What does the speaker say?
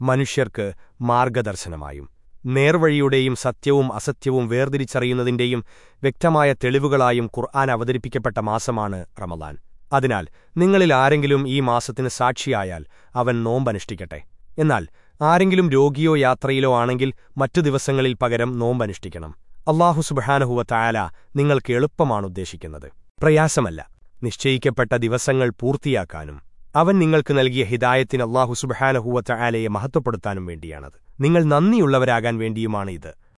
മനുഷ്യർക്ക് മാർഗദർശനമായും നേർവഴിയുടെയും സത്യവും അസത്യവും വേർതിരിച്ചറിയുന്നതിന്റെയും വ്യക്തമായ തെളിവുകളായും ഖുർആൻ അവതരിപ്പിക്കപ്പെട്ട മാസമാണ് റമദാൻ. അതിനാൽ നിങ്ങളിൽ ആരെങ്കിലും ഈ മാസത്തിന് സാക്ഷിയായാൽ അവൻ നോമ്പനുഷ്ഠിക്കട്ടെ. എന്നാൽ ആരെങ്കിലും രോഗിയോ യാത്രയിലോ ആണെങ്കിൽ മറ്റു ദിവസങ്ങളിൽ പകരം നോമ്പനുഷ്ഠിക്കണം. അള്ളാഹു സുബഹാനഹുവ തായാല നിങ്ങൾക്ക് എളുപ്പമാണുദ്ദേശിക്കുന്നത് പ്രയാസമല്ല. നിശ്ചയിക്കപ്പെട്ട ദിവസങ്ങൾ പൂർത്തിയാക്കാനും അവൻ നിങ്ങൾക്ക് നൽകിയ ഹിദായത്തിന് അള്ളാഹു സുബഹാനഹുവ ആലയെ മഹത്വപ്പെടുത്താനും വേണ്ടിയാണത്. നിങ്ങൾ നന്ദിയുള്ളവരാകാൻ വേണ്ടിയുമാണ് ഇത്.